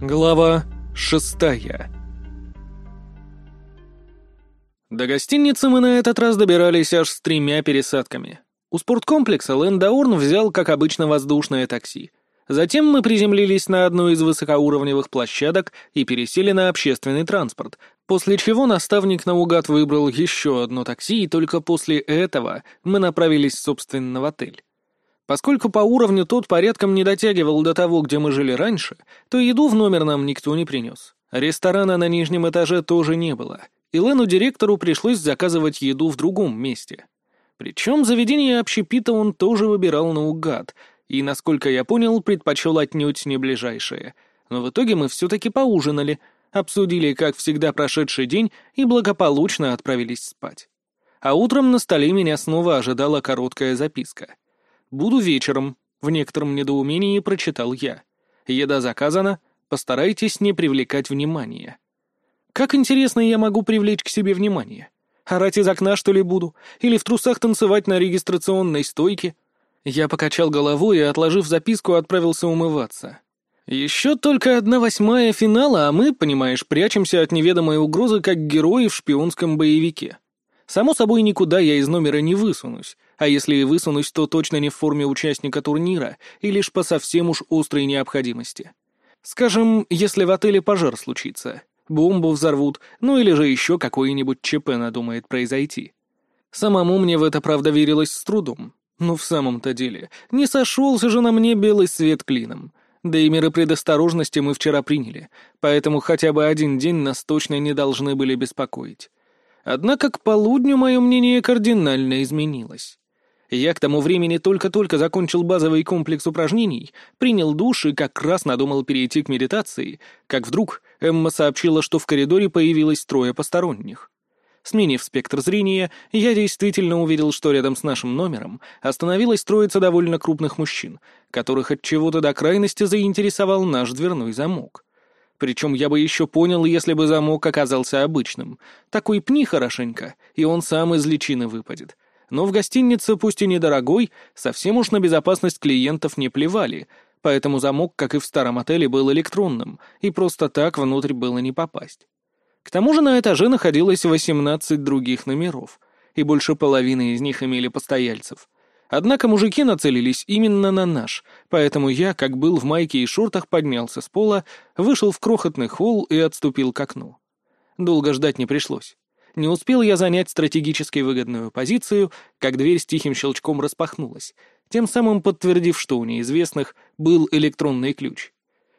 Глава шестая До гостиницы мы на этот раз добирались аж с тремя пересадками. У спорткомплекса Лэндаурн взял, как обычно, воздушное такси. Затем мы приземлились на одну из высокоуровневых площадок и пересели на общественный транспорт, после чего наставник наугад выбрал еще одно такси, и только после этого мы направились, собственно, в отель. Поскольку по уровню тот порядком не дотягивал до того, где мы жили раньше, то еду в номер нам никто не принес. Ресторана на нижнем этаже тоже не было, и Лену-директору пришлось заказывать еду в другом месте. Причем заведение общепита он тоже выбирал наугад, и, насколько я понял, предпочел отнюдь не ближайшее. Но в итоге мы все-таки поужинали, обсудили, как всегда, прошедший день и благополучно отправились спать. А утром на столе меня снова ожидала короткая записка — «Буду вечером», — в некотором недоумении прочитал я. «Еда заказана, постарайтесь не привлекать внимания». «Как интересно я могу привлечь к себе внимание? Орать из окна, что ли, буду? Или в трусах танцевать на регистрационной стойке?» Я покачал головой и, отложив записку, отправился умываться. Еще только одна восьмая финала, а мы, понимаешь, прячемся от неведомой угрозы, как герои в шпионском боевике. Само собой, никуда я из номера не высунусь, а если и высунусь, то точно не в форме участника турнира и лишь по совсем уж острой необходимости. Скажем, если в отеле пожар случится, бомбу взорвут, ну или же еще какое-нибудь ЧП надумает произойти. Самому мне в это, правда, верилось с трудом. Но в самом-то деле, не сошелся же на мне белый свет клином. Да и меры предосторожности мы вчера приняли, поэтому хотя бы один день нас точно не должны были беспокоить. Однако к полудню мое мнение кардинально изменилось. Я к тому времени только-только закончил базовый комплекс упражнений, принял душ и как раз надумал перейти к медитации, как вдруг Эмма сообщила, что в коридоре появилось трое посторонних. Сменив спектр зрения, я действительно увидел, что рядом с нашим номером остановилась троица довольно крупных мужчин, которых от чего-то до крайности заинтересовал наш дверной замок. Причем я бы еще понял, если бы замок оказался обычным. Такой пни хорошенько, и он сам из личины выпадет. Но в гостинице, пусть и недорогой, совсем уж на безопасность клиентов не плевали, поэтому замок, как и в старом отеле, был электронным, и просто так внутрь было не попасть. К тому же на этаже находилось 18 других номеров, и больше половины из них имели постояльцев — Однако мужики нацелились именно на наш, поэтому я, как был в майке и шортах, поднялся с пола, вышел в крохотный холл и отступил к окну. Долго ждать не пришлось. Не успел я занять стратегически выгодную позицию, как дверь с тихим щелчком распахнулась, тем самым подтвердив, что у неизвестных был электронный ключ.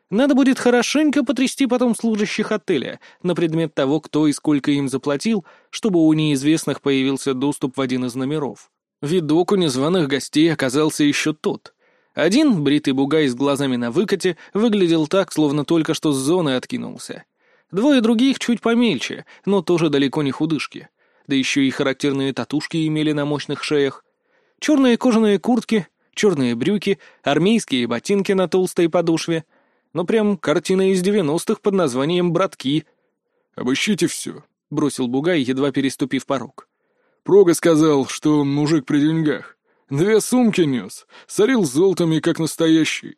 Надо будет хорошенько потрясти потом служащих отеля на предмет того, кто и сколько им заплатил, чтобы у неизвестных появился доступ в один из номеров. Видок у незваных гостей оказался еще тот. Один, бритый бугай с глазами на выкате, выглядел так, словно только что с зоны откинулся. Двое других чуть помельче, но тоже далеко не худышки. Да еще и характерные татушки имели на мощных шеях. Черные кожаные куртки, черные брюки, армейские ботинки на толстой подошве. Ну прям картина из девяностых под названием «Братки». «Обыщите все», — бросил Бугай, едва переступив порог. Прога сказал, что он мужик при деньгах. Две сумки нес, сорил золотами, как настоящий.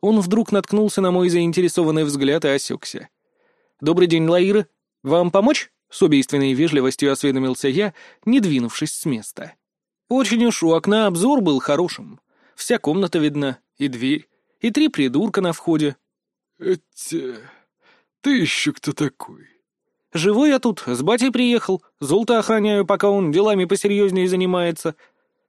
Он вдруг наткнулся на мой заинтересованный взгляд и осекся. «Добрый день, Лаира. Вам помочь?» — с убийственной вежливостью осведомился я, не двинувшись с места. Очень уж у окна обзор был хорошим. Вся комната видна, и дверь, и три придурка на входе. «Этя... ты еще кто такой?» Живой я тут, с батей приехал, золото охраняю, пока он делами посерьезнее занимается».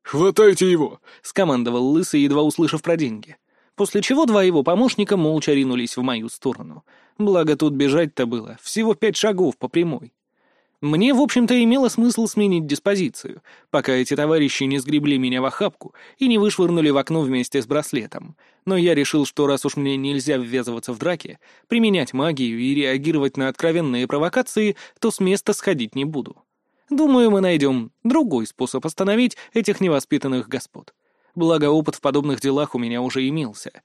«Хватайте его!» — скомандовал Лысый, едва услышав про деньги. После чего два его помощника молча ринулись в мою сторону. Благо тут бежать-то было, всего пять шагов по прямой. Мне, в общем-то, имело смысл сменить диспозицию, пока эти товарищи не сгребли меня в охапку и не вышвырнули в окно вместе с браслетом. Но я решил, что раз уж мне нельзя ввязываться в драки, применять магию и реагировать на откровенные провокации, то с места сходить не буду. Думаю, мы найдем другой способ остановить этих невоспитанных господ. Благо, опыт в подобных делах у меня уже имелся.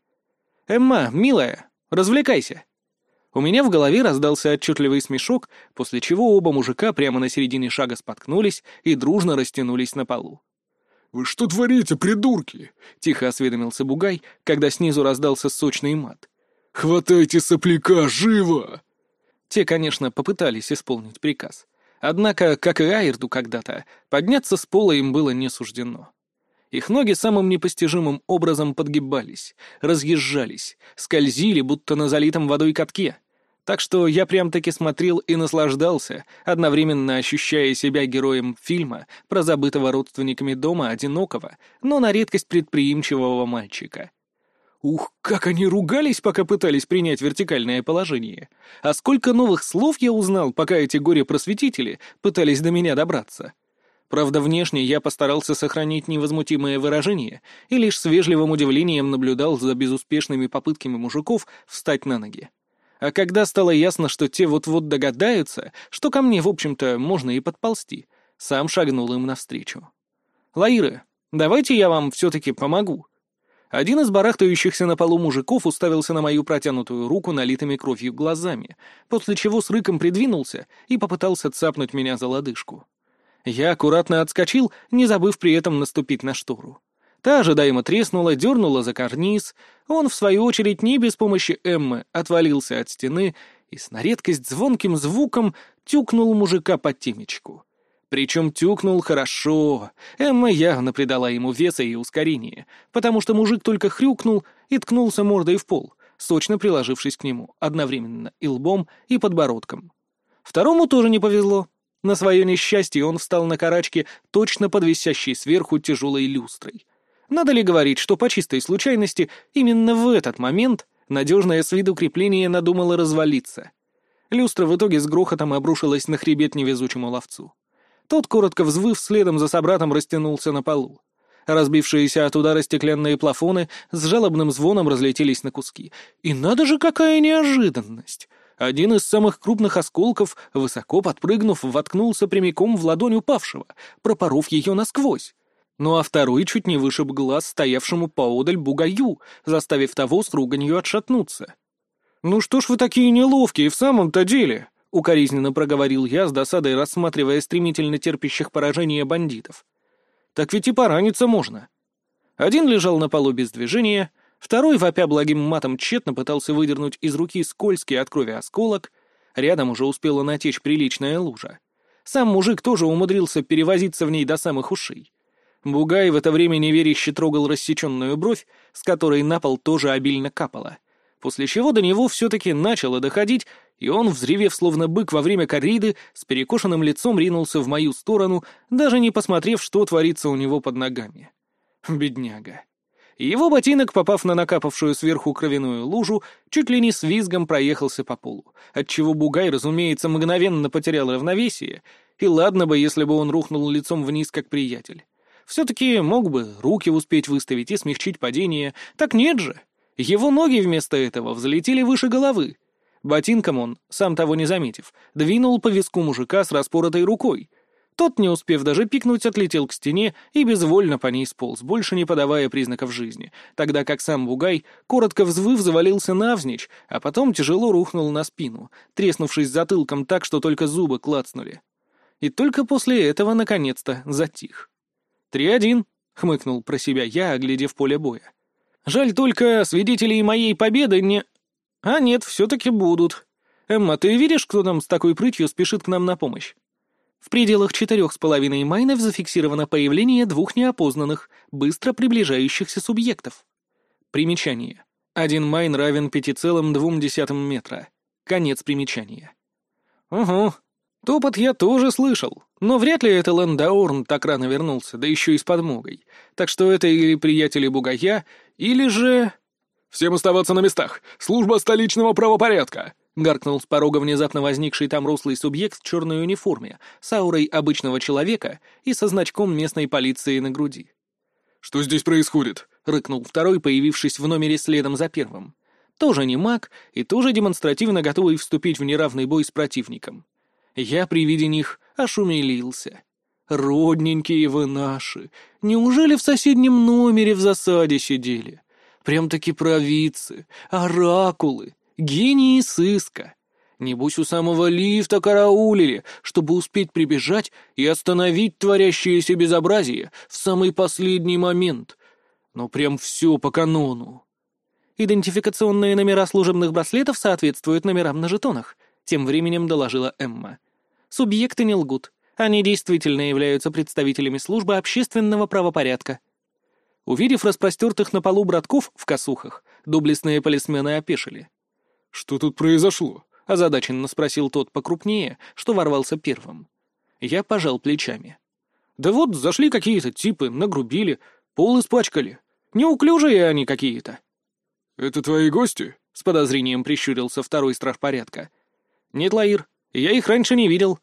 «Эмма, милая, развлекайся!» У меня в голове раздался отчетливый смешок, после чего оба мужика прямо на середине шага споткнулись и дружно растянулись на полу. «Вы что творите, придурки?» — тихо осведомился Бугай, когда снизу раздался сочный мат. «Хватайте сопляка, живо!» Те, конечно, попытались исполнить приказ. Однако, как и Айрду когда-то, подняться с пола им было не суждено. Их ноги самым непостижимым образом подгибались, разъезжались, скользили, будто на залитом водой катке. Так что я прям-таки смотрел и наслаждался, одновременно ощущая себя героем фильма про забытого родственниками дома одинокого, но на редкость предприимчивого мальчика. Ух, как они ругались, пока пытались принять вертикальное положение. А сколько новых слов я узнал, пока эти горе-просветители пытались до меня добраться. Правда, внешне я постарался сохранить невозмутимое выражение и лишь с вежливым удивлением наблюдал за безуспешными попытками мужиков встать на ноги. А когда стало ясно, что те вот-вот догадаются, что ко мне, в общем-то, можно и подползти, сам шагнул им навстречу. «Лаиры, давайте я вам все-таки помогу». Один из барахтающихся на полу мужиков уставился на мою протянутую руку налитыми кровью глазами, после чего с рыком придвинулся и попытался цапнуть меня за лодыжку. Я аккуратно отскочил, не забыв при этом наступить на штору. Та ожидаемо треснула, дернула за карниз. Он, в свою очередь, не без помощи Эммы, отвалился от стены и с на редкость звонким звуком тюкнул мужика по темечку. Причем тюкнул хорошо. Эмма явно придала ему веса и ускорения, потому что мужик только хрюкнул и ткнулся мордой в пол, сочно приложившись к нему, одновременно и лбом, и подбородком. Второму тоже не повезло. На свое несчастье он встал на карачке, точно под висящей сверху тяжелой люстрой. Надо ли говорить, что по чистой случайности именно в этот момент надежное с виду крепление надумало развалиться. Люстра в итоге с грохотом обрушилась на хребет невезучему ловцу. Тот, коротко взвыв, следом за собратом растянулся на полу. Разбившиеся от удара стеклянные плафоны с жалобным звоном разлетелись на куски. И надо же, какая неожиданность! Один из самых крупных осколков, высоко подпрыгнув, воткнулся прямиком в ладонь упавшего, пропоров ее насквозь. Ну а второй чуть не вышиб глаз стоявшему поодаль бугаю, заставив того с руганью отшатнуться. «Ну что ж вы такие неловкие в самом-то деле?» — укоризненно проговорил я с досадой, рассматривая стремительно терпящих поражения бандитов. «Так ведь и пораниться можно». Один лежал на полу без движения, Второй, вопя благим матом, тщетно пытался выдернуть из руки скользкий от крови осколок. Рядом уже успела натечь приличная лужа. Сам мужик тоже умудрился перевозиться в ней до самых ушей. Бугай в это время неверяще трогал рассеченную бровь, с которой на пол тоже обильно капало. После чего до него все-таки начало доходить, и он, взревев словно бык во время корриды, с перекошенным лицом ринулся в мою сторону, даже не посмотрев, что творится у него под ногами. Бедняга. Его ботинок, попав на накапавшую сверху кровяную лужу, чуть ли не с визгом проехался по полу, отчего Бугай, разумеется, мгновенно потерял равновесие, и ладно бы, если бы он рухнул лицом вниз, как приятель. Все-таки мог бы руки успеть выставить и смягчить падение, так нет же. Его ноги вместо этого взлетели выше головы. Ботинком он, сам того не заметив, двинул по виску мужика с распоротой рукой, тот, не успев даже пикнуть, отлетел к стене и безвольно по ней сполз, больше не подавая признаков жизни, тогда как сам Бугай, коротко взвыв, завалился навзничь, а потом тяжело рухнул на спину, треснувшись затылком так, что только зубы клацнули. И только после этого, наконец-то, затих. «Три один», — хмыкнул про себя я, оглядев поле боя. «Жаль только, свидетелей моей победы не...» «А нет, все-таки будут. Эмма, ты видишь, кто там с такой прытью спешит к нам на помощь?» В пределах четырех с половиной майнов зафиксировано появление двух неопознанных, быстро приближающихся субъектов. Примечание. Один майн равен 5,2 метра. Конец примечания. Угу. Топот я тоже слышал, но вряд ли это Ландаурн так рано вернулся, да еще и с подмогой. Так что это или приятели Бугая, или же... «Всем оставаться на местах! Служба столичного правопорядка!» Гаркнул с порога внезапно возникший там рослый субъект в черной униформе, с аурой обычного человека и со значком местной полиции на груди. «Что здесь происходит?» — рыкнул второй, появившись в номере следом за первым. Тоже не маг и тоже демонстративно готовый вступить в неравный бой с противником. Я при виде них аж умилился. «Родненькие вы наши! Неужели в соседнем номере в засаде сидели? Прям-таки провидцы, оракулы, Гении сыска. Небось, у самого лифта караулили, чтобы успеть прибежать и остановить творящееся безобразие в самый последний момент. Но прям все по канону. Идентификационные номера служебных браслетов соответствуют номерам на жетонах», — тем временем доложила Эмма. «Субъекты не лгут. Они действительно являются представителями службы общественного правопорядка». Увидев распростертых на полу братков в косухах, доблестные полисмены опешили. «Что тут произошло?» — озадаченно спросил тот покрупнее, что ворвался первым. Я пожал плечами. «Да вот, зашли какие-то типы, нагрубили, пол испачкали. Неуклюжие они какие-то». «Это твои гости?» — с подозрением прищурился второй страж порядка. «Нет, Лаир, я их раньше не видел».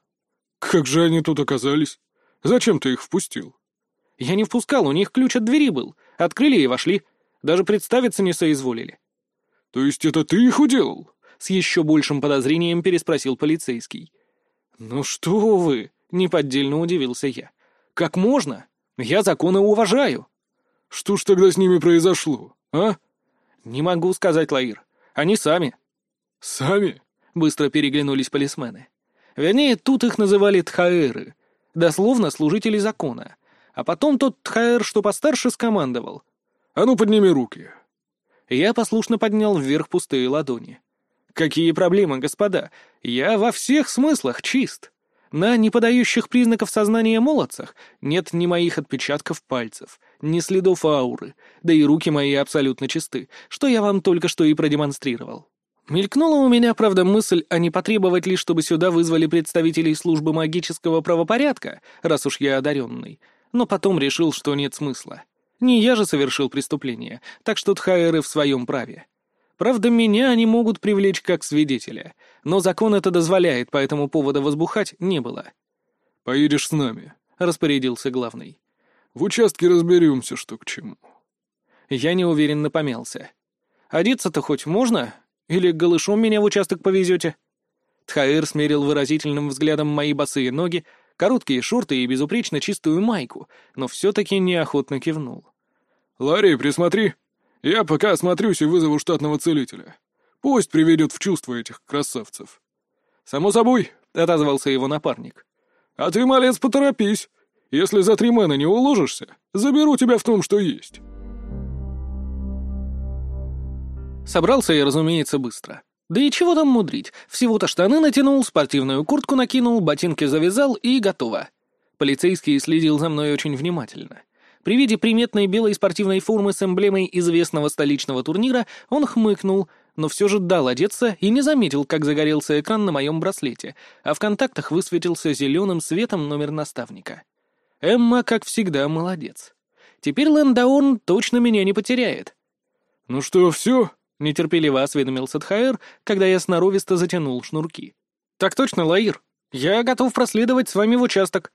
«Как же они тут оказались? Зачем ты их впустил?» «Я не впускал, у них ключ от двери был. Открыли и вошли. Даже представиться не соизволили». «То есть это ты их уделал?» — с еще большим подозрением переспросил полицейский. «Ну что вы!» — неподдельно удивился я. «Как можно? Я законы уважаю». «Что ж тогда с ними произошло, а?» «Не могу сказать, Лаир. Они сами». «Сами?» — быстро переглянулись полисмены. Вернее, тут их называли тхаэры. Дословно служители закона. А потом тот тхаэр, что постарше, скомандовал. «А ну, подними руки». Я послушно поднял вверх пустые ладони. «Какие проблемы, господа? Я во всех смыслах чист. На неподающих признаков сознания молодцах нет ни моих отпечатков пальцев, ни следов ауры, да и руки мои абсолютно чисты, что я вам только что и продемонстрировал. Мелькнула у меня, правда, мысль, а не потребовать ли, чтобы сюда вызвали представителей службы магического правопорядка, раз уж я одаренный, но потом решил, что нет смысла. Не я же совершил преступление, так что тхаэры в своем праве. Правда, меня они могут привлечь как свидетеля, но закон это дозволяет, поэтому повода возбухать не было. «Поедешь с нами», — распорядился главный. «В участке разберемся, что к чему». Я неуверенно помялся. «Одеться-то хоть можно? Или голышом меня в участок повезете?» Тхаир смерил выразительным взглядом мои босые ноги, короткие шорты и безупречно чистую майку, но все-таки неохотно кивнул. «Ларри, присмотри!» Я пока осмотрюсь и вызову штатного целителя. Пусть приведет в чувство этих красавцев. Само собой, — отозвался его напарник. А ты, малец, поторопись. Если за три мэна не уложишься, заберу тебя в том, что есть. Собрался я, разумеется, быстро. Да и чего там мудрить, всего-то штаны натянул, спортивную куртку накинул, ботинки завязал и готово. Полицейский следил за мной очень внимательно. При виде приметной белой спортивной формы с эмблемой известного столичного турнира он хмыкнул, но все же дал одеться и не заметил, как загорелся экран на моем браслете, а в контактах высветился зеленым светом номер наставника. Эмма, как всегда, молодец. Теперь Лэндаорн точно меня не потеряет. «Ну что, все?» — нетерпеливо осведомился Тхаэр, когда я сноровисто затянул шнурки. «Так точно, Лаир. Я готов проследовать с вами в участок».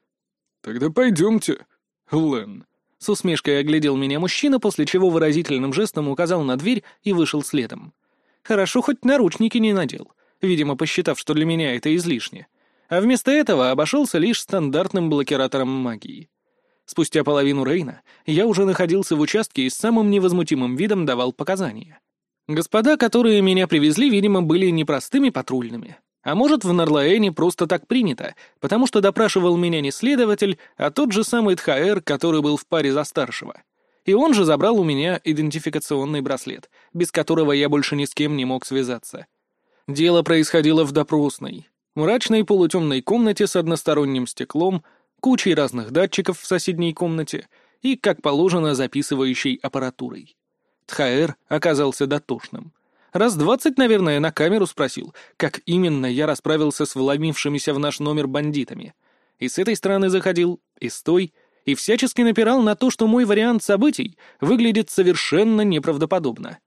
«Тогда пойдемте, Лэн». С усмешкой оглядел меня мужчина, после чего выразительным жестом указал на дверь и вышел следом. Хорошо, хоть наручники не надел, видимо, посчитав, что для меня это излишне. А вместо этого обошелся лишь стандартным блокиратором магии. Спустя половину Рейна я уже находился в участке и с самым невозмутимым видом давал показания. Господа, которые меня привезли, видимо, были непростыми патрульными. А может, в Нарлаэне просто так принято, потому что допрашивал меня не следователь, а тот же самый Тхаэр, который был в паре за старшего. И он же забрал у меня идентификационный браслет, без которого я больше ни с кем не мог связаться. Дело происходило в допросной, мрачной полутемной комнате с односторонним стеклом, кучей разных датчиков в соседней комнате и, как положено, записывающей аппаратурой. Тхаэр оказался дотошным. Раз двадцать, наверное, на камеру спросил, как именно я расправился с вломившимися в наш номер бандитами. И с этой стороны заходил, и с той, и всячески напирал на то, что мой вариант событий выглядит совершенно неправдоподобно.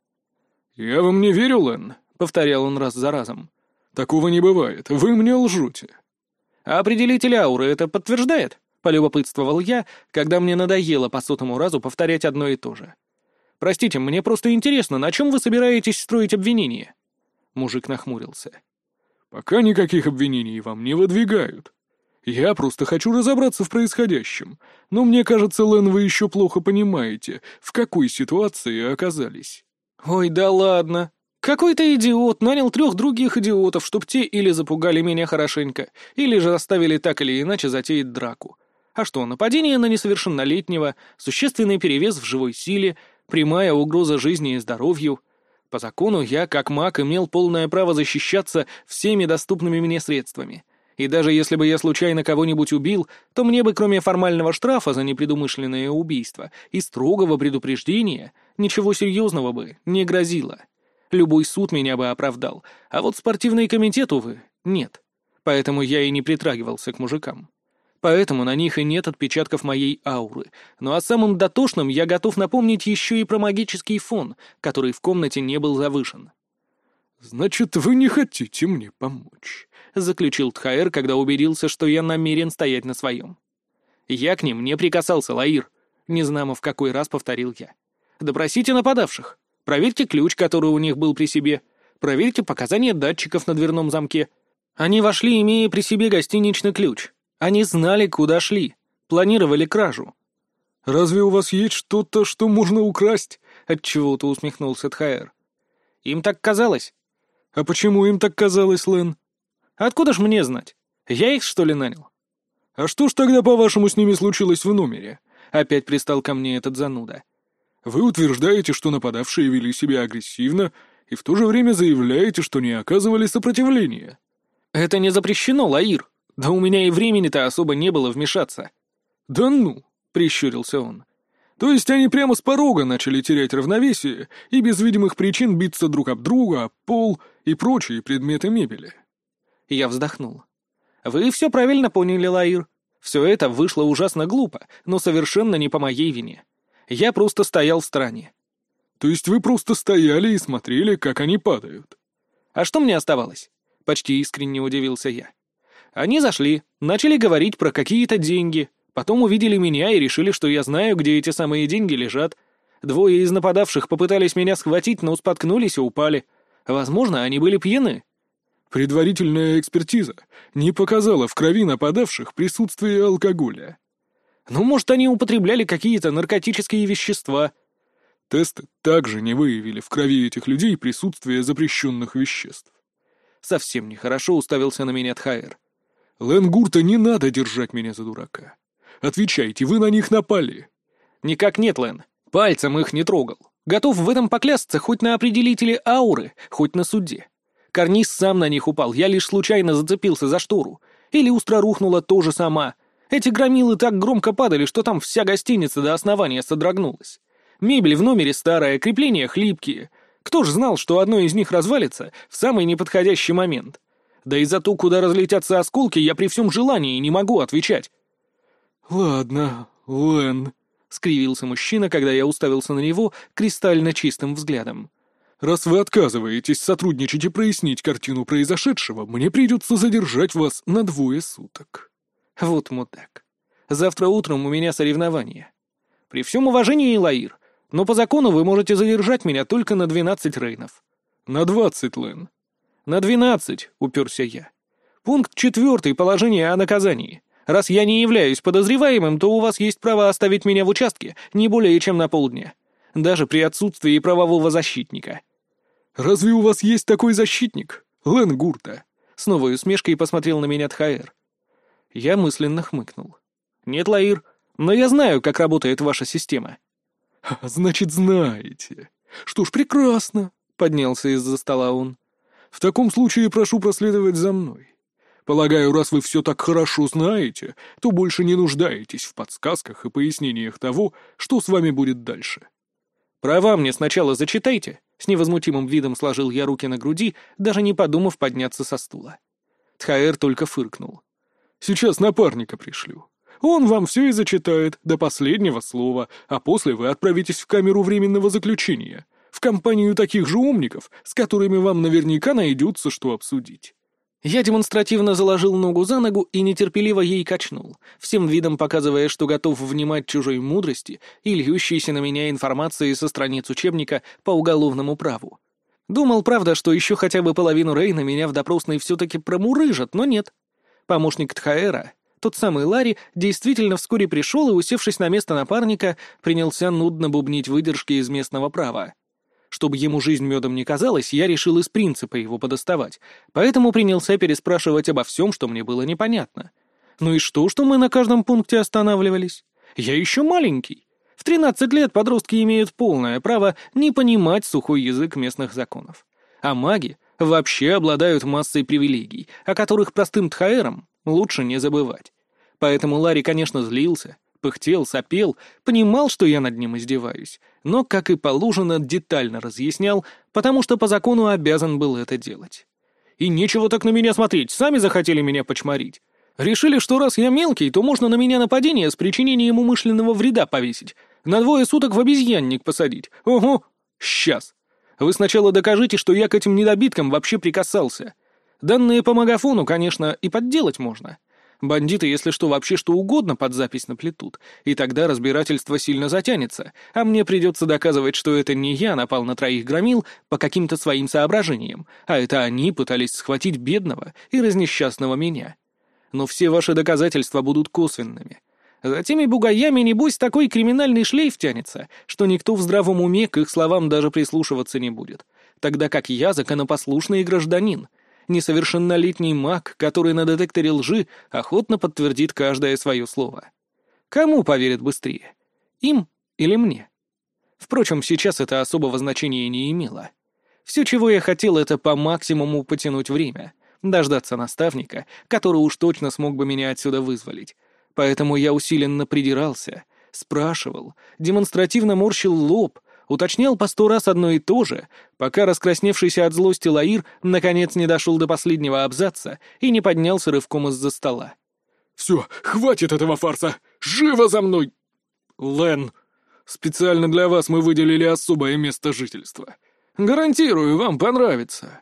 «Я вам не верю, Лэн», — повторял он раз за разом. «Такого не бывает, вы мне лжете». «А определитель ауры это подтверждает?» — полюбопытствовал я, когда мне надоело по сотому разу повторять одно и то же. Простите, мне просто интересно, на чем вы собираетесь строить обвинение?» Мужик нахмурился. «Пока никаких обвинений вам не выдвигают. Я просто хочу разобраться в происходящем, но мне кажется, Лэн, вы еще плохо понимаете, в какой ситуации оказались». «Ой, да ладно. Какой-то идиот нанял трех других идиотов, чтоб те или запугали меня хорошенько, или же заставили так или иначе затеять драку. А что, нападение на несовершеннолетнего, существенный перевес в живой силе — прямая угроза жизни и здоровью. По закону я, как маг, имел полное право защищаться всеми доступными мне средствами. И даже если бы я случайно кого-нибудь убил, то мне бы, кроме формального штрафа за непредумышленное убийство и строгого предупреждения, ничего серьезного бы не грозило. Любой суд меня бы оправдал, а вот спортивный комитет, увы, нет. Поэтому я и не притрагивался к мужикам. Поэтому на них и нет отпечатков моей ауры. Ну а самым дотошным я готов напомнить еще и про магический фон, который в комнате не был завышен. «Значит, вы не хотите мне помочь», — заключил Тхаэр, когда убедился, что я намерен стоять на своем. «Я к ним не прикасался, Лаир», — незнамо в какой раз повторил я. «Допросите нападавших. Проверьте ключ, который у них был при себе. Проверьте показания датчиков на дверном замке. Они вошли, имея при себе гостиничный ключ. Они знали, куда шли. Планировали кражу. «Разве у вас есть что-то, что можно украсть?» — отчего-то усмехнулся Тхаэр. «Им так казалось». «А почему им так казалось, Лэн?» «Откуда ж мне знать? Я их, что ли, нанял?» «А что ж тогда, по-вашему, с ними случилось в номере?» — опять пристал ко мне этот зануда. «Вы утверждаете, что нападавшие вели себя агрессивно, и в то же время заявляете, что не оказывали сопротивления». «Это не запрещено, Лаир», да у меня и времени-то особо не было вмешаться. Да ну, прищурился он. То есть они прямо с порога начали терять равновесие и без видимых причин биться друг об друга, пол и прочие предметы мебели. Я вздохнул. Вы все правильно поняли, Лаир. Все это вышло ужасно глупо, но совершенно не по моей вине. Я просто стоял в стороне. То есть вы просто стояли и смотрели, как они падают? А что мне оставалось? Почти искренне удивился я. Они зашли, начали говорить про какие-то деньги, потом увидели меня и решили, что я знаю, где эти самые деньги лежат. Двое из нападавших попытались меня схватить, но споткнулись и упали. Возможно, они были пьяны. Предварительная экспертиза не показала в крови нападавших присутствие алкоголя. Ну, может, они употребляли какие-то наркотические вещества. Тесты также не выявили в крови этих людей присутствие запрещенных веществ. Совсем нехорошо уставился на меня Тхаэр. Ленгурта не надо держать меня за дурака. Отвечайте, вы на них напали. Никак нет, Лен. Пальцем их не трогал. Готов в этом поклясться хоть на определителе ауры, хоть на суде. Карниз сам на них упал, я лишь случайно зацепился за штору. Или устра рухнула тоже сама. Эти громилы так громко падали, что там вся гостиница до основания содрогнулась. Мебель в номере старая, крепления хлипкие. Кто ж знал, что одно из них развалится в самый неподходящий момент? Да и за то, куда разлетятся осколки, я при всем желании не могу отвечать. «Ладно, Лэн», — скривился мужчина, когда я уставился на него кристально чистым взглядом. «Раз вы отказываетесь сотрудничать и прояснить картину произошедшего, мне придется задержать вас на двое суток». Вот мудак. Завтра утром у меня соревнование. При всем уважении, Лаир, но по закону вы можете задержать меня только на двенадцать рейнов. На двадцать, Лэн. «На двенадцать», — уперся я. «Пункт четвертый, положение о наказании. Раз я не являюсь подозреваемым, то у вас есть право оставить меня в участке не более чем на полдня. Даже при отсутствии правового защитника». «Разве у вас есть такой защитник, Лен Гурта?» С новой усмешкой посмотрел на меня Тхаэр. Я мысленно хмыкнул. «Нет, Лаир, но я знаю, как работает ваша система». «Значит, знаете. Что ж, прекрасно», — поднялся из-за стола он. В таком случае прошу проследовать за мной. Полагаю, раз вы все так хорошо знаете, то больше не нуждаетесь в подсказках и пояснениях того, что с вами будет дальше. Права мне сначала зачитайте. С невозмутимым видом сложил я руки на груди, даже не подумав подняться со стула. Тхаэр только фыркнул. «Сейчас напарника пришлю. Он вам все и зачитает, до последнего слова, а после вы отправитесь в камеру временного заключения в компанию таких же умников, с которыми вам наверняка найдется, что обсудить». Я демонстративно заложил ногу за ногу и нетерпеливо ей качнул, всем видом показывая, что готов внимать чужой мудрости и льющейся на меня информации со страниц учебника по уголовному праву. Думал, правда, что еще хотя бы половину Рейна меня в допросной все-таки промурыжат, но нет. Помощник Тхаэра, тот самый Ларри, действительно вскоре пришел и, усевшись на место напарника, принялся нудно бубнить выдержки из местного права. Чтобы ему жизнь медом не казалась, я решил из принципа его подоставать, поэтому принялся переспрашивать обо всем, что мне было непонятно. Ну и что, что мы на каждом пункте останавливались? Я еще маленький. В 13 лет подростки имеют полное право не понимать сухой язык местных законов. А маги вообще обладают массой привилегий, о которых простым тхаэрам лучше не забывать. Поэтому Ларри, конечно, злился, пыхтел, сопел, понимал, что я над ним издеваюсь, но, как и положено, детально разъяснял, потому что по закону обязан был это делать. И нечего так на меня смотреть, сами захотели меня почморить. Решили, что раз я мелкий, то можно на меня нападение с причинением умышленного вреда повесить, на двое суток в обезьянник посадить. Ого, сейчас. Вы сначала докажите, что я к этим недобиткам вообще прикасался. Данные по магафону, конечно, и подделать можно. Бандиты, если что, вообще что угодно под запись наплетут, и тогда разбирательство сильно затянется, а мне придется доказывать, что это не я напал на троих громил по каким-то своим соображениям, а это они пытались схватить бедного и разнесчастного меня. Но все ваши доказательства будут косвенными. За теми бугаями, небось, такой криминальный шлейф тянется, что никто в здравом уме к их словам даже прислушиваться не будет, тогда как я законопослушный гражданин — несовершеннолетний маг, который на детекторе лжи охотно подтвердит каждое свое слово. Кому поверят быстрее? Им или мне? Впрочем, сейчас это особого значения не имело. Все, чего я хотел, это по максимуму потянуть время, дождаться наставника, который уж точно смог бы меня отсюда вызволить. Поэтому я усиленно придирался, спрашивал, демонстративно морщил лоб, уточнял по сто раз одно и то же, пока раскрасневшийся от злости Лаир наконец не дошел до последнего абзаца и не поднялся рывком из-за стола. «Все, хватит этого фарса! Живо за мной!» «Лен, специально для вас мы выделили особое место жительства. Гарантирую, вам понравится».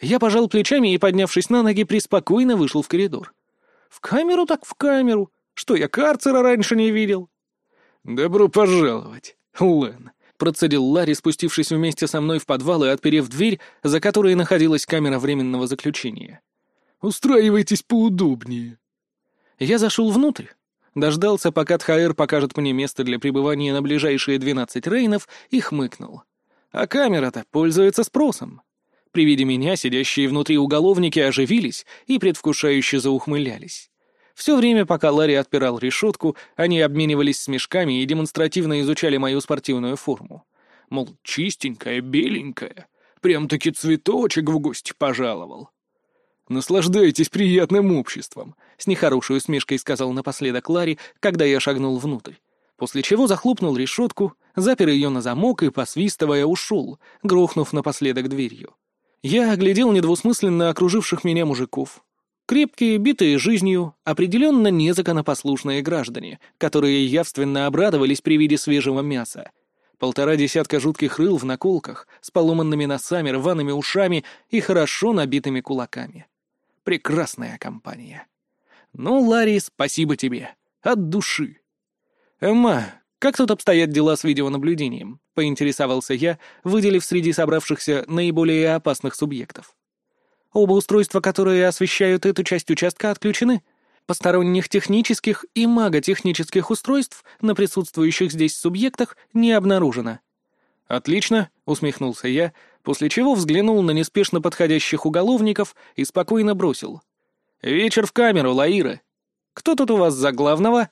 Я пожал плечами и, поднявшись на ноги, преспокойно вышел в коридор. «В камеру так в камеру. Что, я карцера раньше не видел?» «Добро пожаловать, Лен», процедил Ларри, спустившись вместе со мной в подвал и отперев дверь, за которой находилась камера временного заключения. «Устраивайтесь поудобнее». Я зашел внутрь, дождался, пока Тхаэр покажет мне место для пребывания на ближайшие двенадцать рейнов, и хмыкнул. А камера-то пользуется спросом. При виде меня сидящие внутри уголовники оживились и предвкушающе заухмылялись. Все время, пока Ларри отпирал решетку, они обменивались смешками и демонстративно изучали мою спортивную форму. Мол, чистенькая, беленькая. Прям-таки цветочек в гости пожаловал. «Наслаждайтесь приятным обществом», — с нехорошей усмешкой сказал напоследок Ларри, когда я шагнул внутрь. После чего захлопнул решетку, запер ее на замок и, посвистывая, ушел, грохнув напоследок дверью. Я оглядел недвусмысленно окруживших меня мужиков, Крепкие, битые жизнью, определенно незаконопослушные граждане, которые явственно обрадовались при виде свежего мяса. Полтора десятка жутких рыл в наколках, с поломанными носами, рваными ушами и хорошо набитыми кулаками. Прекрасная компания. Ну, Ларри, спасибо тебе. От души. Эмма, как тут обстоят дела с видеонаблюдением? Поинтересовался я, выделив среди собравшихся наиболее опасных субъектов. Оба устройства, которые освещают эту часть участка, отключены. Посторонних технических и маготехнических устройств на присутствующих здесь субъектах не обнаружено. «Отлично», — усмехнулся я, после чего взглянул на неспешно подходящих уголовников и спокойно бросил. «Вечер в камеру, Лаира. Кто тут у вас за главного?»